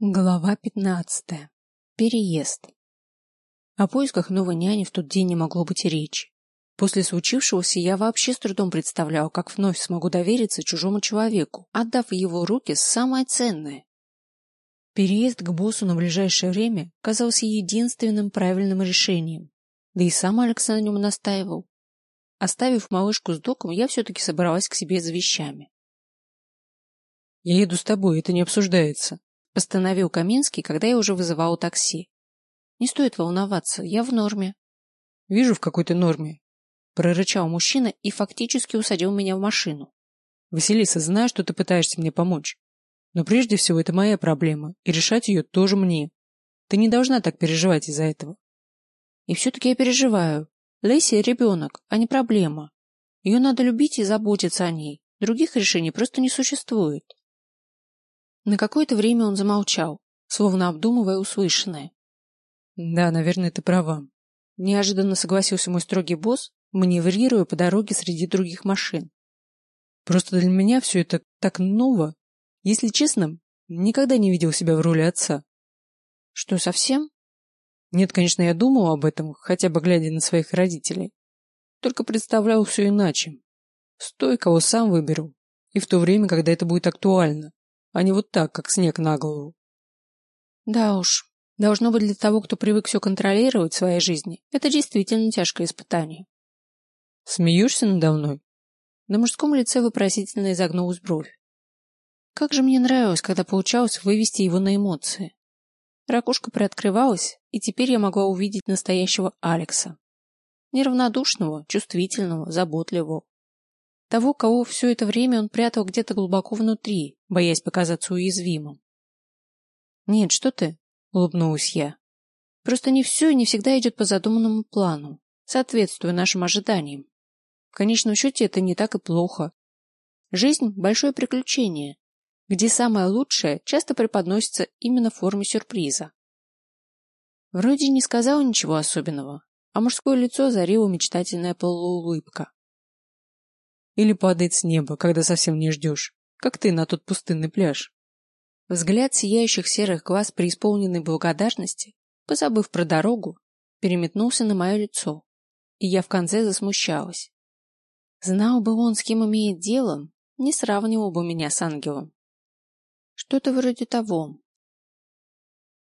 Глава пятнадцатая. Переезд. О поисках новой няни в тот день не могло быть и речи. После случившегося я вообще с трудом представлял, как вновь смогу довериться чужому человеку, отдав в его руки самое ценное. Переезд к боссу на ближайшее время казался единственным правильным решением, да и сам Алекс на нем настаивал. Оставив малышку с доком, я все-таки собралась к себе за вещами. «Я еду с тобой, это не обсуждается», — постановил Каминский, когда я уже вызывала такси. «Не стоит волноваться, я в норме». «Вижу, в какой-то норме», — прорычал мужчина и фактически усадил меня в машину. «Василиса, знаю, что ты пытаешься мне помочь. Но прежде всего это моя проблема, и решать ее тоже мне. Ты не должна так переживать из-за этого». «И все-таки я переживаю. Леся ребенок, а не проблема. Ее надо любить и заботиться о ней. Других решений просто не существует. На какое-то время он замолчал, словно обдумывая услышанное. Да, наверное, ты права. Неожиданно согласился мой строгий босс, маневрируя по дороге среди других машин. Просто для меня все это так ново. Если честно, никогда не видел себя в роли отца. Что, совсем? Нет, конечно, я думал об этом, хотя бы глядя на своих родителей. Только представлял все иначе. Стой, кого сам выберу. И в то время, когда это будет актуально, а не вот так, как снег на голову. Да уж, должно быть для того, кто привык все контролировать в своей жизни, это действительно тяжкое испытание. Смеешься надо мной? На мужском лице вопросительно изогнулась бровь. Как же мне нравилось, когда получалось вывести его на эмоции. Ракушка приоткрывалась, и теперь я могла увидеть настоящего Алекса. Неравнодушного, чувствительного, заботливого. Того, кого все это время он прятал где-то глубоко внутри, боясь показаться уязвимым. «Нет, что ты?» — улыбнулась я. «Просто не все и не всегда идет по задуманному плану, соответствуя нашим ожиданиям. В конечном счете это не так и плохо. Жизнь — большое приключение, где самое лучшее часто преподносится именно в форме сюрприза. Вроде не сказал ничего особенного, а мужское лицо зарила мечтательная полуулыбка. Или падает с неба, когда совсем не ждешь, как ты на тот пустынный пляж. Взгляд сияющих серых глаз преисполненной благодарности, позабыв про дорогу, переметнулся на мое лицо, и я в конце засмущалась. Знал бы он, с кем имеет дело, не сравнивал бы меня с ангелом. Что-то вроде того.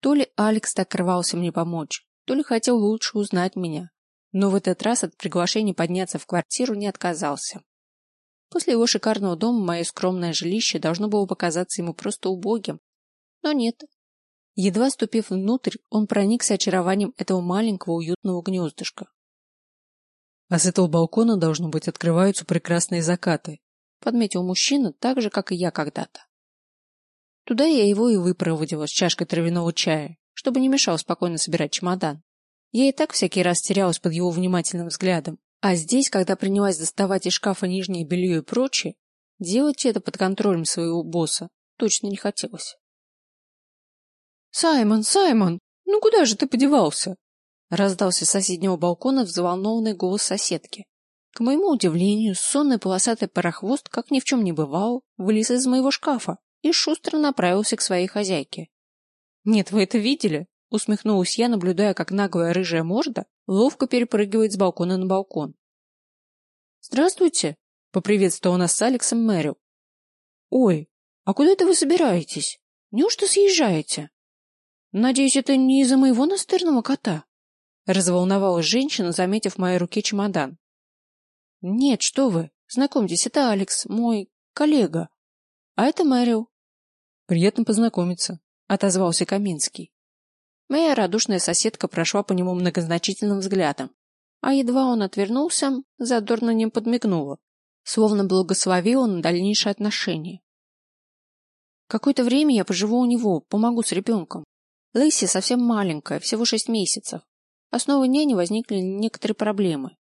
То ли Алекс так рвался мне помочь, то ли хотел лучше узнать меня, но в этот раз от приглашения подняться в квартиру не отказался. После его шикарного дома мое скромное жилище должно было показаться ему просто убогим. Но нет. Едва ступив внутрь, он проникся очарованием этого маленького уютного гнездышка. А с этого балкона, должно быть, открываются прекрасные закаты, подметил мужчина так же, как и я когда-то. Туда я его и выпроводила с чашкой травяного чая, чтобы не мешал спокойно собирать чемодан. Я и так всякий раз терялась под его внимательным взглядом. А здесь, когда принялась доставать из шкафа нижнее белье и прочее, делать это под контролем своего босса точно не хотелось. «Саймон, Саймон, ну куда же ты подевался?» раздался с соседнего балкона взволнованный голос соседки. К моему удивлению, сонный полосатый парохвост, как ни в чем не бывал, вылез из моего шкафа и шустро направился к своей хозяйке. «Нет, вы это видели?» — усмехнулась я, наблюдая, как наглая рыжая морда ловко перепрыгивает с балкона на балкон. «Здравствуйте!» — поприветствовал нас с Алексом Мэрил. «Ой, а куда это вы собираетесь? Неужто съезжаете?» «Надеюсь, это не из-за моего настырного кота?» — разволновалась женщина, заметив в моей руке чемодан. «Нет, что вы, знакомьтесь, это Алекс, мой коллега. А это Мэрил. Приятно познакомиться, отозвался Каминский. Моя радушная соседка прошла по нему многозначительным взглядом, а едва он отвернулся, задорно ним подмигнула, словно благословила на дальнейшие отношения. Какое-то время я поживу у него, помогу с ребенком. Лэйси совсем маленькая, всего шесть месяцев. Основой няни возникли некоторые проблемы.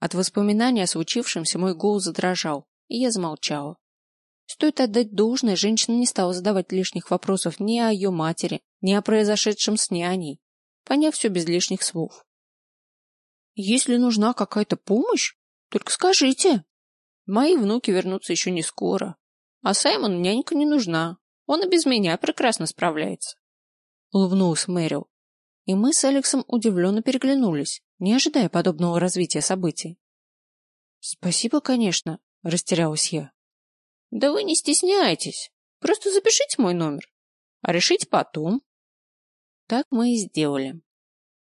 От воспоминания о случившемся мой голос задрожал, и я замолчала. Стоит отдать должное, женщина не стала задавать лишних вопросов ни о ее матери, ни о произошедшем с няней, поняв все без лишних слов. «Если нужна какая-то помощь, только скажите. Мои внуки вернутся еще не скоро, а Саймон нянька не нужна. Он и без меня прекрасно справляется. Улыбнулась Мэрил. И мы с Алексом удивленно переглянулись, не ожидая подобного развития событий. Спасибо, конечно, растерялась я. Да вы не стесняйтесь. Просто запишите мой номер. А решить потом. Так мы и сделали.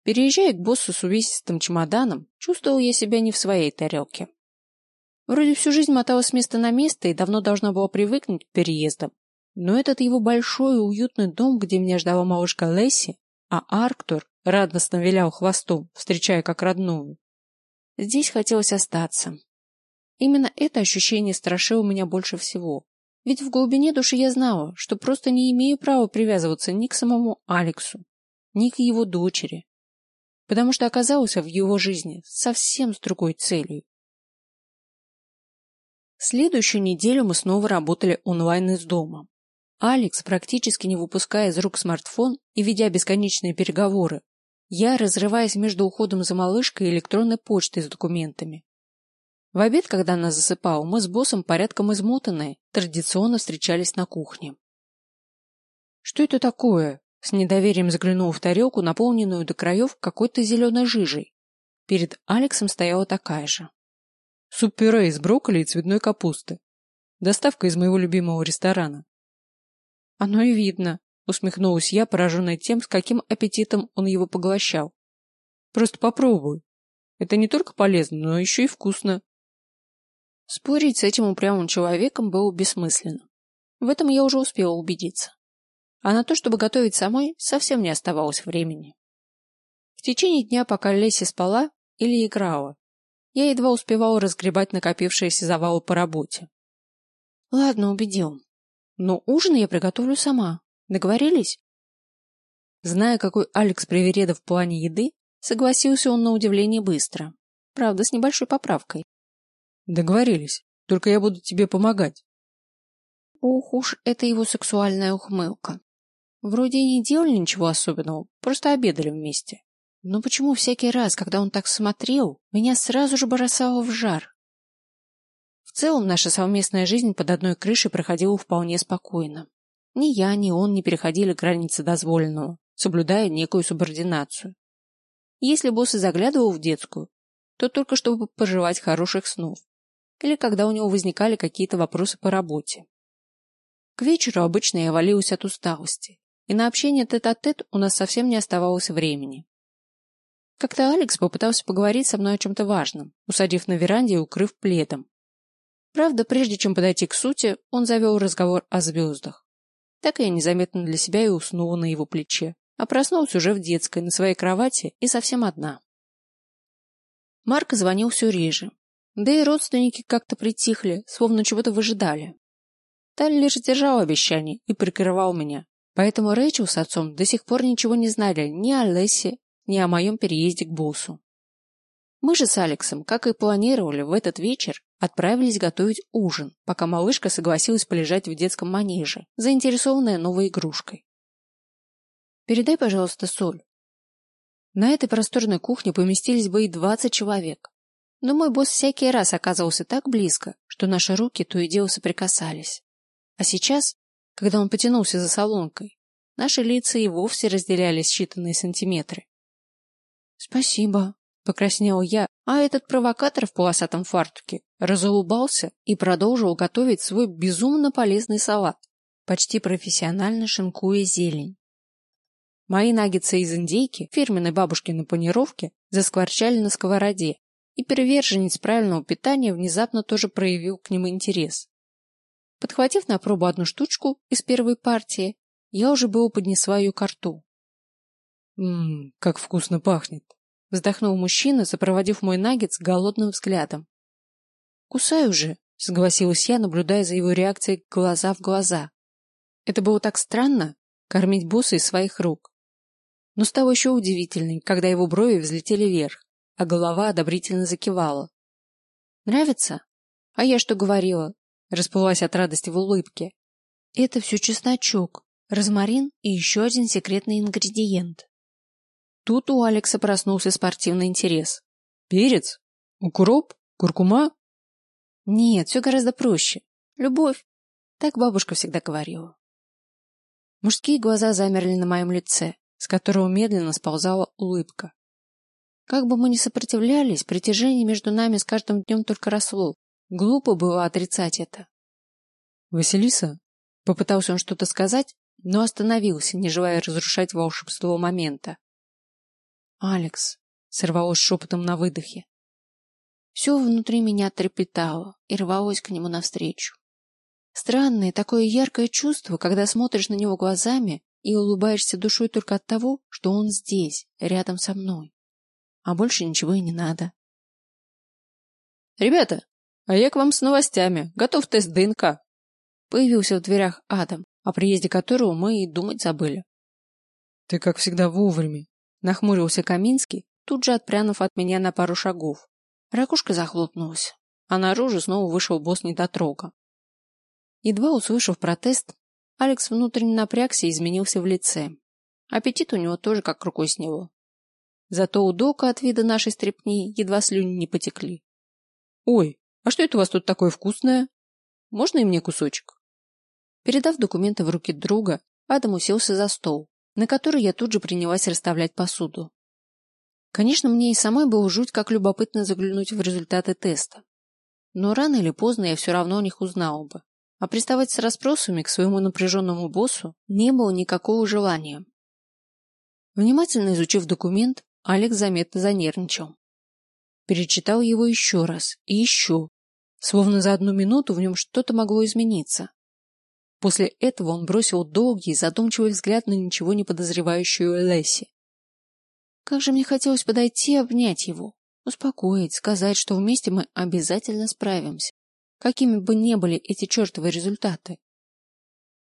Переезжая к боссу с увесистым чемоданом, чувствовал я себя не в своей тарелке. Вроде всю жизнь моталась с места на место и давно должна была привыкнуть к переездам. Но этот его большой и уютный дом, где меня ждала малышка Лесси, а Арктур радостно вилял хвостом, встречая как родную. Здесь хотелось остаться. Именно это ощущение страшило меня больше всего. Ведь в глубине души я знала, что просто не имею права привязываться ни к самому Алексу, ни к его дочери, потому что оказался в его жизни совсем с другой целью. Следующую неделю мы снова работали онлайн из дома. Алекс, практически не выпуская из рук смартфон и ведя бесконечные переговоры, я, разрываясь между уходом за малышкой и электронной почтой с документами. В обед, когда она засыпала, мы с боссом порядком измотанные, традиционно встречались на кухне. «Что это такое?» С недоверием заглянул в тарелку, наполненную до краев какой-то зеленой жижей. Перед Алексом стояла такая же. Суп-пюре из брокколи и цветной капусты. Доставка из моего любимого ресторана. Оно и видно, усмехнулась я, пораженная тем, с каким аппетитом он его поглощал. Просто попробуй. Это не только полезно, но еще и вкусно. Спорить с этим упрямым человеком было бессмысленно. В этом я уже успела убедиться. А на то, чтобы готовить самой, совсем не оставалось времени. В течение дня, пока Леся спала или играла, я едва успевала разгребать накопившиеся завалы по работе. Ладно, убедил. Но ужин я приготовлю сама. Договорились? Зная, какой Алекс привереда в плане еды, согласился он на удивление быстро. Правда, с небольшой поправкой. Договорились. Только я буду тебе помогать. Ох уж это его сексуальная ухмылка. Вроде и не делали ничего особенного, просто обедали вместе. Но почему всякий раз, когда он так смотрел, меня сразу же бросало в жар? В целом, наша совместная жизнь под одной крышей проходила вполне спокойно. Ни я, ни он не переходили границы дозволенного, соблюдая некую субординацию. Если босс и заглядывал в детскую, то только чтобы пожелать хороших снов или когда у него возникали какие-то вопросы по работе. К вечеру обычно я валилась от усталости, и на общение тет-а-тет -тет у нас совсем не оставалось времени. Как-то Алекс попытался поговорить со мной о чем-то важном, усадив на веранде и укрыв пледом. Правда, прежде чем подойти к сути, он завел разговор о звездах. Так я незаметно для себя и уснула на его плече, а проснулась уже в детской, на своей кровати и совсем одна. Марк звонил все реже, да и родственники как-то притихли, словно чего-то выжидали. Таль лишь держал обещание и прикрывал меня, поэтому Рэйчел с отцом до сих пор ничего не знали ни о Лессе, ни о моем переезде к боссу. Мы же с Алексом, как и планировали, в этот вечер отправились готовить ужин, пока малышка согласилась полежать в детском манеже, заинтересованная новой игрушкой. «Передай, пожалуйста, соль». На этой просторной кухне поместились бы и двадцать человек. Но мой босс всякий раз оказывался так близко, что наши руки то и дело соприкасались. А сейчас, когда он потянулся за солонкой, наши лица и вовсе разделялись считанные сантиметры. Спасибо, покраснел я, а этот провокатор в полосатом фартуке разулыбался и продолжил готовить свой безумно полезный салат, почти профессионально шинкуя зелень. Мои наггетсы из индейки, фирменной бабушкиной панировки, заскворчали на сковороде, и приверженец правильного питания внезапно тоже проявил к ним интерес. Подхватив на пробу одну штучку из первой партии, я уже было поднесла ее к рту. Ммм, как вкусно пахнет. Вздохнул мужчина, сопроводив мой наггет с голодным взглядом. Кусай уже, согласилась я, наблюдая за его реакцией глаза в глаза. Это было так странно кормить босса из своих рук. Но стало еще удивительней, когда его брови взлетели вверх, а голова одобрительно закивала. Нравится? А я что говорила? Расплылась от радости в улыбке. Это все чесночок, розмарин и еще один секретный ингредиент. Тут у Алекса проснулся спортивный интерес. Перец? Укроп? Куркума? Нет, все гораздо проще. Любовь. Так бабушка всегда говорила. Мужские глаза замерли на моем лице, с которого медленно сползала улыбка. Как бы мы ни сопротивлялись, притяжение между нами с каждым днем только росло. Глупо было отрицать это. «Василиса?» Попытался он что-то сказать, но остановился, не желая разрушать волшебство момента. «Алекс», — сорвалось шепотом на выдохе. Все внутри меня трепетало и рвалось к нему навстречу. Странное, такое яркое чувство, когда смотришь на него глазами и улыбаешься душой только от того, что он здесь, рядом со мной. А больше ничего и не надо. «Ребята, а я к вам с новостями. Готов тест ДНК». Появился в дверях Адам, о приезде которого мы и думать забыли. «Ты, как всегда, вовремя», — нахмурился Каминский, тут же отпрянув от меня на пару шагов. Ракушка захлопнулась, а наружу снова вышел босс недотрога. Едва услышав протест, Алекс внутренне напрягся и изменился в лице. Аппетит у него тоже как рукой сняло. Зато у Дока от вида нашей стрепни едва слюни не потекли. «Ой, а что это у вас тут такое вкусное? Можно и мне кусочек?» Передав документы в руки друга, Адам уселся за стол, на который я тут же принялась расставлять посуду. Конечно, мне и самой было жуть, как любопытно заглянуть в результаты теста. Но рано или поздно я все равно о них узнала бы. А приставать с расспросами к своему напряженному боссу не было никакого желания. Внимательно изучив документ, Алекс заметно занервничал. Перечитал его еще раз и еще, словно за одну минуту в нем что-то могло измениться. После этого он бросил долгий, задумчивый взгляд на ничего не подозревающую Лесси. Как же мне хотелось подойти и обнять его, успокоить, сказать, что вместе мы обязательно справимся, какими бы ни были эти чертовы результаты.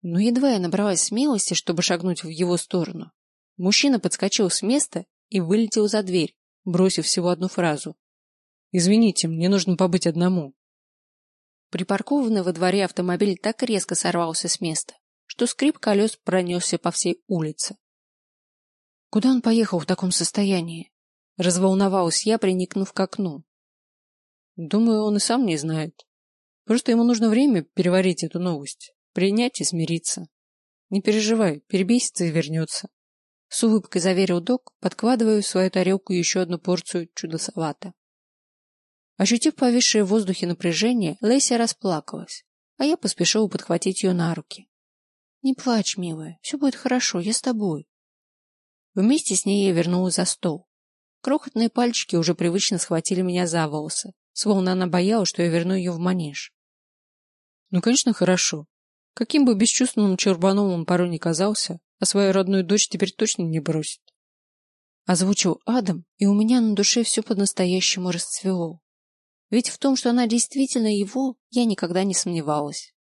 Но едва я набралась смелости, чтобы шагнуть в его сторону, мужчина подскочил с места и вылетел за дверь, бросив всего одну фразу. «Извините, мне нужно побыть одному». Припаркованный во дворе автомобиль так резко сорвался с места, что скрип колес пронесся по всей улице. Куда он поехал в таком состоянии? Разволновалась я, приникнув к окну. Думаю, он и сам не знает. Просто ему нужно время переварить эту новость, принять и смириться. Не переживай, перебесится и вернется. С улыбкой заверил док, подкладывая в свою тарелку еще одну порцию чудо-салата. Ощутив повисшее в воздухе напряжение, Леся расплакалась, а я поспешила подхватить ее на руки. — Не плачь, милая, все будет хорошо, я с тобой. Вместе с ней я вернулась за стол. Крохотные пальчики уже привычно схватили меня за волосы, словно она боялась, что я верну ее в манеж. Ну, конечно, хорошо. Каким бы бесчувственным чурбаном он порой не казался, а свою родную дочь теперь точно не бросит. Озвучил Адам, и у меня на душе все по-настоящему расцвело. Ведь в том, что она действительно его, я никогда не сомневалась.